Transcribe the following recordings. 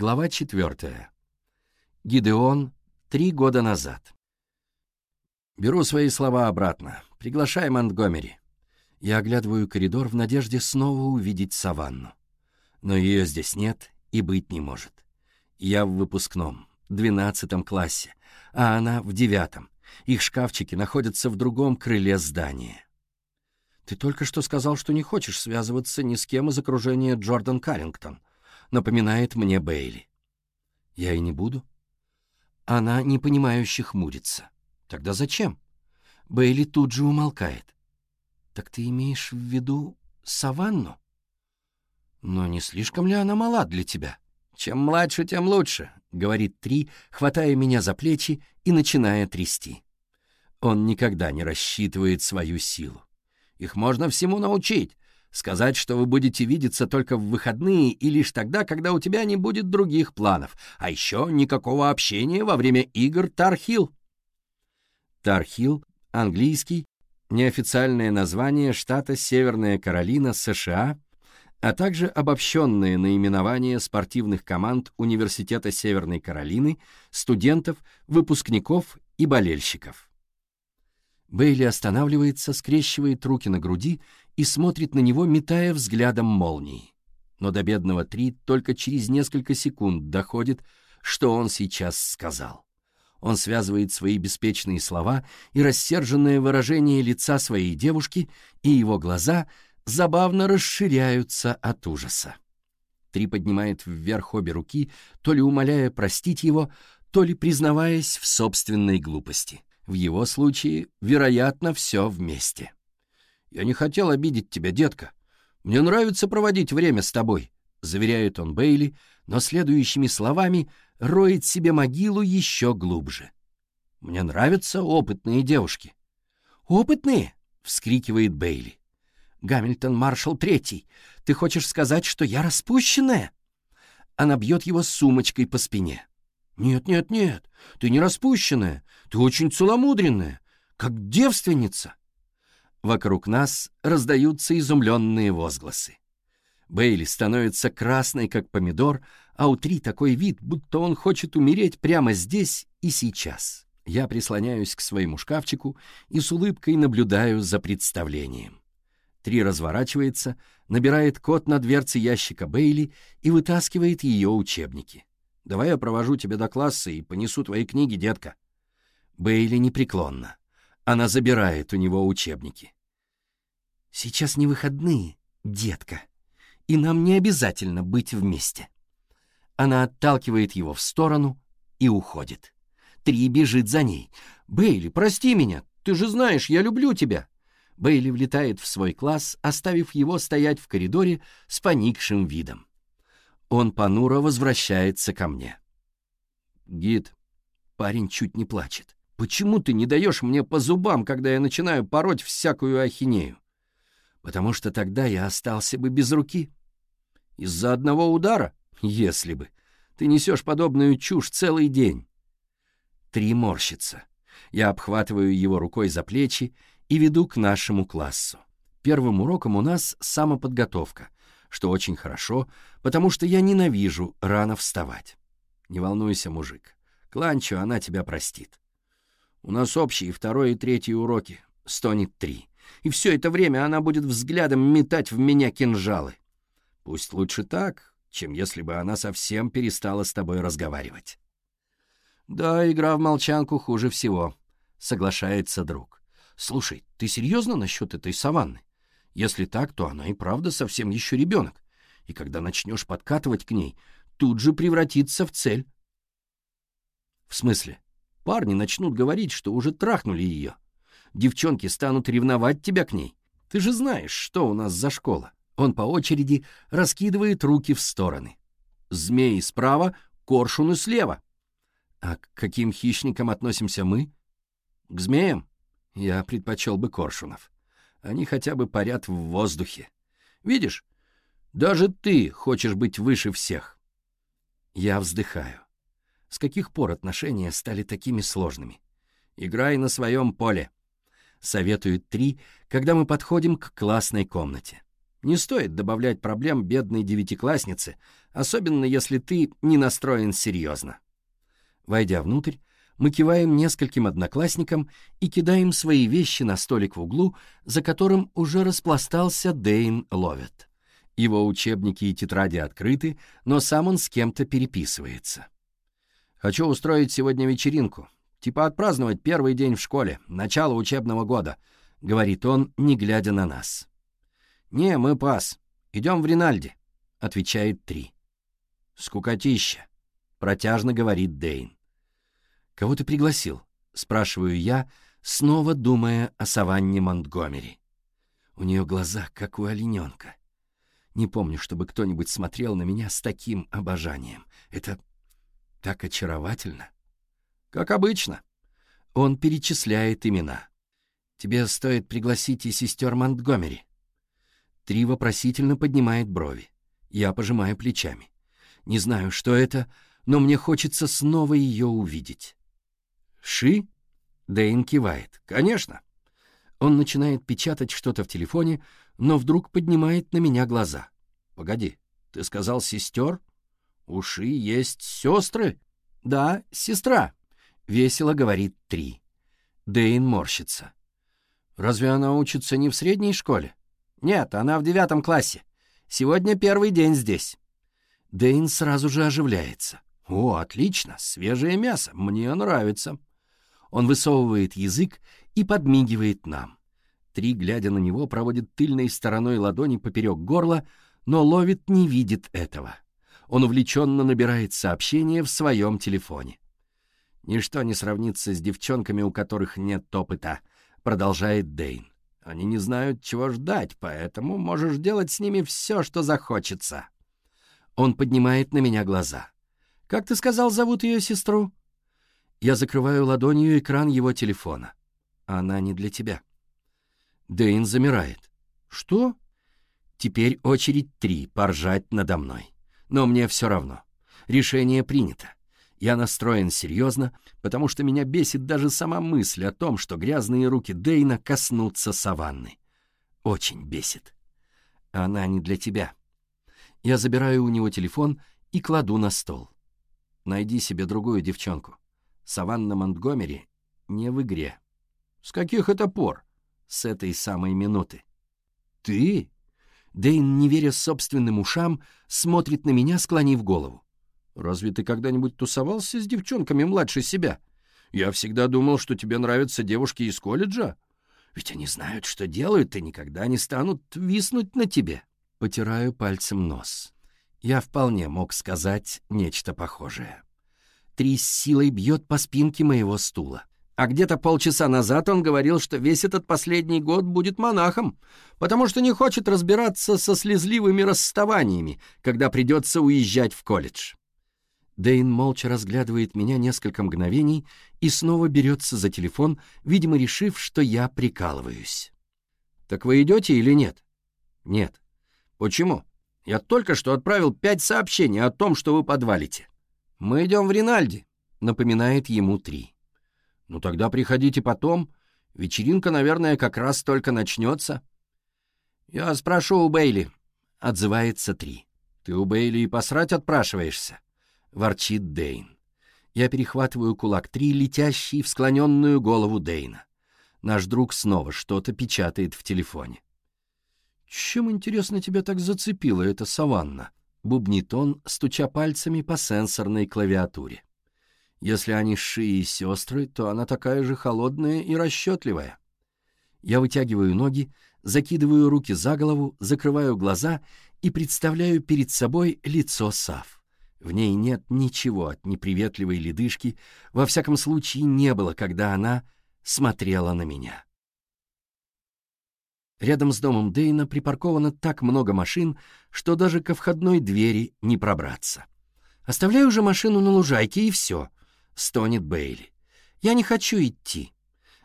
Глава 4. Гидеон. Три года назад. Беру свои слова обратно. Приглашай Монтгомери. Я оглядываю коридор в надежде снова увидеть Саванну. Но ее здесь нет и быть не может. Я в выпускном, двенадцатом классе, а она в девятом. Их шкафчики находятся в другом крыле здания. Ты только что сказал, что не хочешь связываться ни с кем из окружения Джордан Каррингтон — напоминает мне Бейли. Я и не буду. Она непонимающе хмурится. Тогда зачем? Бейли тут же умолкает. Так ты имеешь в виду саванну? Но не слишком ли она мала для тебя? Чем младше, тем лучше, говорит Три, хватая меня за плечи и начиная трясти. Он никогда не рассчитывает свою силу. Их можно всему научить, Сказать, что вы будете видеться только в выходные и лишь тогда, когда у тебя не будет других планов, а еще никакого общения во время игр Тархил. Тархил — английский, неофициальное название штата Северная Каролина, США, а также обобщенное наименование спортивных команд Университета Северной Каролины, студентов, выпускников и болельщиков. Бейли останавливается, скрещивает руки на груди и смотрит на него, метая взглядом молнии. Но до бедного Три только через несколько секунд доходит, что он сейчас сказал. Он связывает свои беспечные слова и рассерженное выражение лица своей девушки, и его глаза забавно расширяются от ужаса. Три поднимает вверх обе руки, то ли умоляя простить его, то ли признаваясь в собственной глупости. В его случае, вероятно, все вместе. «Я не хотел обидеть тебя, детка. Мне нравится проводить время с тобой», — заверяет он Бейли, но следующими словами роет себе могилу еще глубже. «Мне нравятся опытные девушки». «Опытные?» — вскрикивает Бейли. «Гамильтон Маршал Третий, ты хочешь сказать, что я распущенная?» Она бьет его сумочкой по спине. «Нет, нет, нет, ты не распущенная, ты очень целомудренная, как девственница. Вокруг нас раздаются изумленные возгласы. Бейли становится красной, как помидор, а у Три такой вид, будто он хочет умереть прямо здесь и сейчас. Я прислоняюсь к своему шкафчику и с улыбкой наблюдаю за представлением. Три разворачивается, набирает код на дверце ящика Бейли и вытаскивает ее учебники. «Давай я провожу тебя до класса и понесу твои книги, детка». Бейли непреклонна. Она забирает у него учебники. «Сейчас не выходные, детка, и нам не обязательно быть вместе». Она отталкивает его в сторону и уходит. Три бежит за ней. «Бейли, прости меня, ты же знаешь, я люблю тебя». Бейли влетает в свой класс, оставив его стоять в коридоре с поникшим видом. Он понуро возвращается ко мне. Гид, парень чуть не плачет. Почему ты не даешь мне по зубам, когда я начинаю пороть всякую ахинею? Потому что тогда я остался бы без руки. Из-за одного удара? Если бы. Ты несешь подобную чушь целый день. Три морщится. Я обхватываю его рукой за плечи и веду к нашему классу. Первым уроком у нас самоподготовка, что очень хорошо, потому что я ненавижу рано вставать. Не волнуйся, мужик. Кланчу она тебя простит. У нас общие второй и третий уроки. Стонет три. И все это время она будет взглядом метать в меня кинжалы. Пусть лучше так, чем если бы она совсем перестала с тобой разговаривать. Да, игра в молчанку хуже всего, соглашается друг. Слушай, ты серьезно насчет этой саванны? Если так, то она и правда совсем еще ребенок. И когда начнешь подкатывать к ней, тут же превратится в цель. В смысле? Парни начнут говорить, что уже трахнули ее. Девчонки станут ревновать тебя к ней. Ты же знаешь, что у нас за школа. Он по очереди раскидывает руки в стороны. Змеи справа, коршуны слева. А к каким хищникам относимся мы? К змеям? Я предпочел бы коршунов. Они хотя бы парят в воздухе. Видишь, даже ты хочешь быть выше всех. Я вздыхаю. С каких пор отношения стали такими сложными? Играй на своем поле. советуют три, когда мы подходим к классной комнате. Не стоит добавлять проблем бедной девятикласснице, особенно если ты не настроен серьезно. Войдя внутрь, мы киваем нескольким одноклассникам и кидаем свои вещи на столик в углу, за которым уже распластался Дейн Ловет. Его учебники и тетради открыты, но сам он с кем-то переписывается. Хочу устроить сегодня вечеринку. Типа отпраздновать первый день в школе, начало учебного года», — говорит он, не глядя на нас. «Не, мы пас. Идем в Ринальди», — отвечает Три. «Скукотища», — протяжно говорит Дейн. «Кого ты пригласил?» — спрашиваю я, снова думая о Саванне Монтгомери. У нее глаза, как у олененка. Не помню, чтобы кто-нибудь смотрел на меня с таким обожанием. Это так очаровательно. Как обычно. Он перечисляет имена. Тебе стоит пригласить и сестер Монтгомери. Три вопросительно поднимает брови. Я пожимаю плечами. Не знаю, что это, но мне хочется снова ее увидеть. «Ши?» Дэйн кивает. «Конечно». Он начинает печатать что-то в телефоне, но вдруг поднимает на меня глаза. «Погоди, ты сказал сестер?» Уши есть сестры?» «Да, сестра», — весело говорит Три. Дейн морщится. «Разве она учится не в средней школе?» «Нет, она в девятом классе. Сегодня первый день здесь». Дейн сразу же оживляется. «О, отлично! Свежее мясо! Мне нравится!» Он высовывает язык и подмигивает нам. Три, глядя на него, проводит тыльной стороной ладони поперек горла, но ловит не видит этого он увлеченно набирает сообщение в своем телефоне. «Ничто не сравнится с девчонками, у которых нет опыта», — продолжает Дейн. «Они не знают, чего ждать, поэтому можешь делать с ними все, что захочется». Он поднимает на меня глаза. «Как ты сказал, зовут ее сестру?» Я закрываю ладонью экран его телефона. «Она не для тебя». Дейн замирает. «Что?» Теперь очередь три поржать надо мной. Но мне все равно. Решение принято. Я настроен серьезно, потому что меня бесит даже сама мысль о том, что грязные руки Дейна коснутся саванны. Очень бесит. Она не для тебя. Я забираю у него телефон и кладу на стол. Найди себе другую девчонку. Саванна Монтгомери не в игре. С каких это пор? С этой самой минуты. Ты? Дэйн, не веря собственным ушам, смотрит на меня, склонив голову. «Разве ты когда-нибудь тусовался с девчонками младше себя? Я всегда думал, что тебе нравятся девушки из колледжа. Ведь они знают, что делают, и никогда не станут виснуть на тебе». Потираю пальцем нос. Я вполне мог сказать нечто похожее. Три с силой бьет по спинке моего стула. А где-то полчаса назад он говорил, что весь этот последний год будет монахом, потому что не хочет разбираться со слезливыми расставаниями, когда придется уезжать в колледж. Дэйн молча разглядывает меня несколько мгновений и снова берется за телефон, видимо, решив, что я прикалываюсь. «Так вы идете или нет?» «Нет». «Почему?» «Я только что отправил пять сообщений о том, что вы подвалите». «Мы идем в Ринальди», — напоминает ему три. «Ну тогда приходите потом. Вечеринка, наверное, как раз только начнется». «Я спрошу у Бейли», — отзывается Три. «Ты у Бейли и посрать отпрашиваешься?» — ворчит Дейн. Я перехватываю кулак Три, летящий в склоненную голову Дейна. Наш друг снова что-то печатает в телефоне. «Чем, интересно, тебя так зацепила эта саванна?» — бубнит он, стуча пальцами по сенсорной клавиатуре. Если они с и сестры, то она такая же холодная и расчетливая. Я вытягиваю ноги, закидываю руки за голову, закрываю глаза и представляю перед собой лицо Сав. В ней нет ничего от неприветливой ледышки, во всяком случае не было, когда она смотрела на меня. Рядом с домом Дейна припарковано так много машин, что даже ко входной двери не пробраться. Оставляю же машину на лужайке, и все. — стонет Бейли. «Я не хочу идти».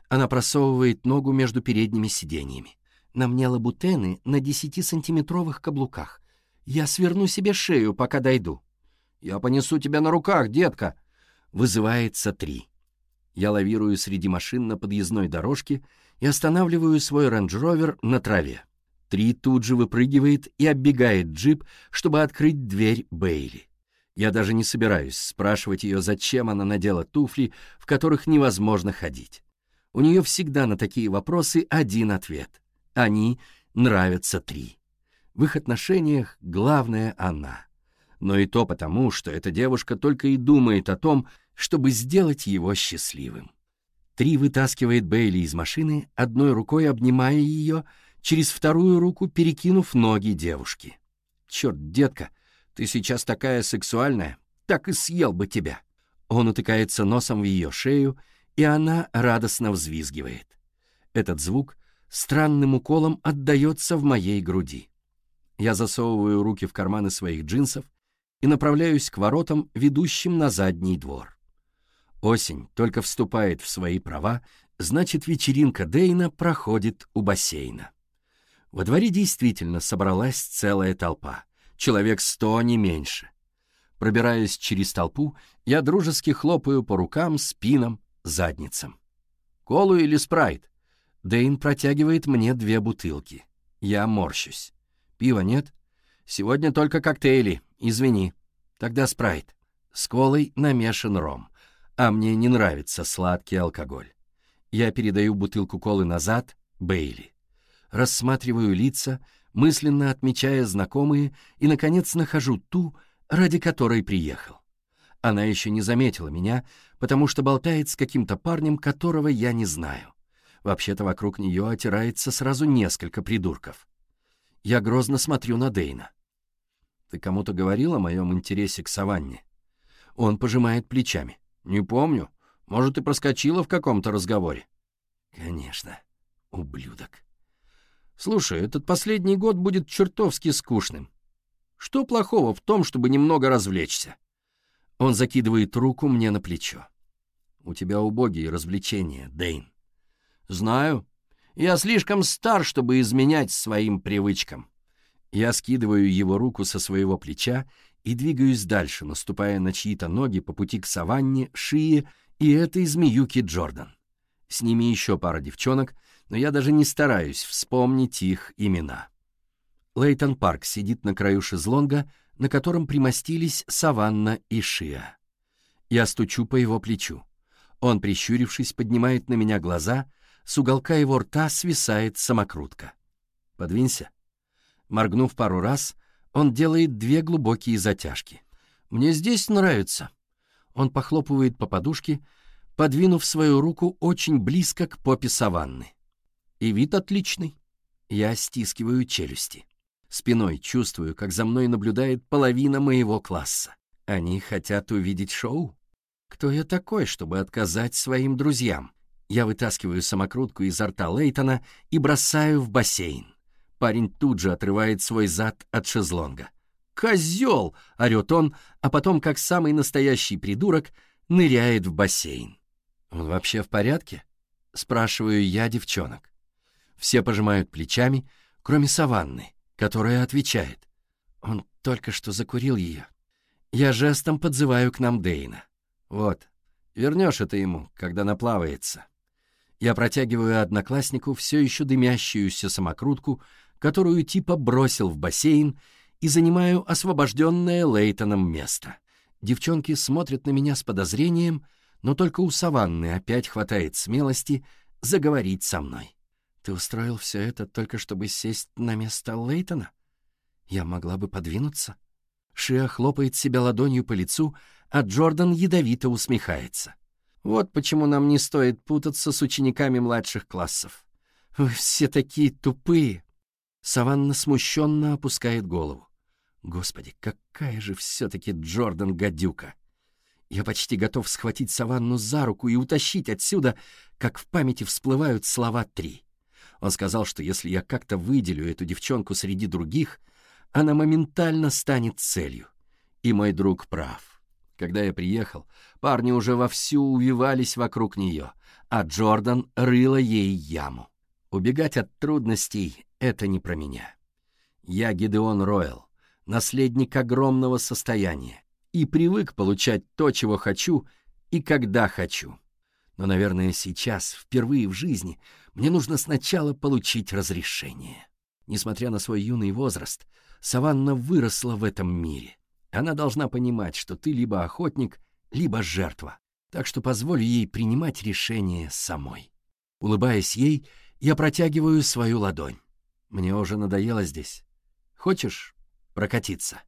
Она просовывает ногу между передними сиденьями. На мне лабутены на 10-сантиметровых каблуках. Я сверну себе шею, пока дойду. «Я понесу тебя на руках, детка!» Вызывается три. Я лавирую среди машин на подъездной дорожке и останавливаю свой рейндж-ровер на траве. Три тут же выпрыгивает и оббегает джип, чтобы открыть дверь Бейли. Я даже не собираюсь спрашивать ее, зачем она надела туфли, в которых невозможно ходить. У нее всегда на такие вопросы один ответ. Они нравятся три. В их отношениях главная она. Но и то потому, что эта девушка только и думает о том, чтобы сделать его счастливым. Три вытаскивает Бейли из машины, одной рукой обнимая ее, через вторую руку перекинув ноги девушки. «Черт, детка!» Ты сейчас такая сексуальная, так и съел бы тебя». Он утыкается носом в ее шею, и она радостно взвизгивает. Этот звук странным уколом отдается в моей груди. Я засовываю руки в карманы своих джинсов и направляюсь к воротам, ведущим на задний двор. Осень только вступает в свои права, значит, вечеринка Дейна проходит у бассейна. Во дворе действительно собралась целая толпа — человек сто, а не меньше. Пробираясь через толпу, я дружески хлопаю по рукам, спинам, задницам. «Колу или спрайт?» Дэйн протягивает мне две бутылки. Я морщусь. «Пива нет?» «Сегодня только коктейли, извини. Тогда спрайт. С колой намешан ром, а мне не нравится сладкий алкоголь. Я передаю бутылку колы назад Бейли. Рассматриваю лица, мысленно отмечая знакомые и, наконец, нахожу ту, ради которой приехал. Она еще не заметила меня, потому что болтает с каким-то парнем, которого я не знаю. Вообще-то вокруг нее отирается сразу несколько придурков. Я грозно смотрю на Дейна. «Ты кому-то говорил о моем интересе к саванне?» Он пожимает плечами. «Не помню. Может, и проскочила в каком-то разговоре?» «Конечно, ублюдок». Слушай, этот последний год будет чертовски скучным. Что плохого в том, чтобы немного развлечься? Он закидывает руку мне на плечо. У тебя убогие развлечения, Дэйн. Знаю. Я слишком стар, чтобы изменять своим привычкам. Я скидываю его руку со своего плеча и двигаюсь дальше, наступая на чьи-то ноги по пути к саванне, шии и этой змеюке Джордан. С ними еще пара девчонок, но я даже не стараюсь вспомнить их имена. Лейтон Парк сидит на краю шезлонга, на котором примостились Саванна и Шиа. Я стучу по его плечу. Он, прищурившись, поднимает на меня глаза, с уголка его рта свисает самокрутка. «Подвинься». Моргнув пару раз, он делает две глубокие затяжки. «Мне здесь нравится». Он похлопывает по подушке, подвинув свою руку очень близко к попе саванны и вид отличный. Я стискиваю челюсти. Спиной чувствую, как за мной наблюдает половина моего класса. Они хотят увидеть шоу. Кто я такой, чтобы отказать своим друзьям? Я вытаскиваю самокрутку изо рта Лейтона и бросаю в бассейн. Парень тут же отрывает свой зад от шезлонга. «Козел!» — орёт он, а потом, как самый настоящий придурок, ныряет в бассейн. «Он вообще в порядке?» — спрашиваю я девчонок. Все пожимают плечами, кроме Саванны, которая отвечает. Он только что закурил ее. Я жестом подзываю к нам Дейна. Вот, вернешь это ему, когда наплавается. Я протягиваю однокласснику все еще дымящуюся самокрутку, которую типа бросил в бассейн, и занимаю освобожденное Лейтоном место. Девчонки смотрят на меня с подозрением, но только у Саванны опять хватает смелости заговорить со мной. Ты устроил все это только чтобы сесть на место Лейтона? Я могла бы подвинуться. Шиа хлопает себя ладонью по лицу, а Джордан ядовито усмехается. Вот почему нам не стоит путаться с учениками младших классов. Вы все такие тупые. Саванна смущенно опускает голову. Господи, какая же все-таки Джордан гадюка! Я почти готов схватить Саванну за руку и утащить отсюда, как в памяти всплывают слова три. Он сказал, что если я как-то выделю эту девчонку среди других, она моментально станет целью. И мой друг прав. Когда я приехал, парни уже вовсю увивались вокруг нее, а Джордан рыла ей яму. Убегать от трудностей — это не про меня. Я Гидеон Ройл, наследник огромного состояния, и привык получать то, чего хочу и когда хочу. Но, наверное, сейчас, впервые в жизни, мне нужно сначала получить разрешение. Несмотря на свой юный возраст, Саванна выросла в этом мире. Она должна понимать, что ты либо охотник, либо жертва. Так что позволь ей принимать решение самой. Улыбаясь ей, я протягиваю свою ладонь. Мне уже надоело здесь. Хочешь прокатиться?»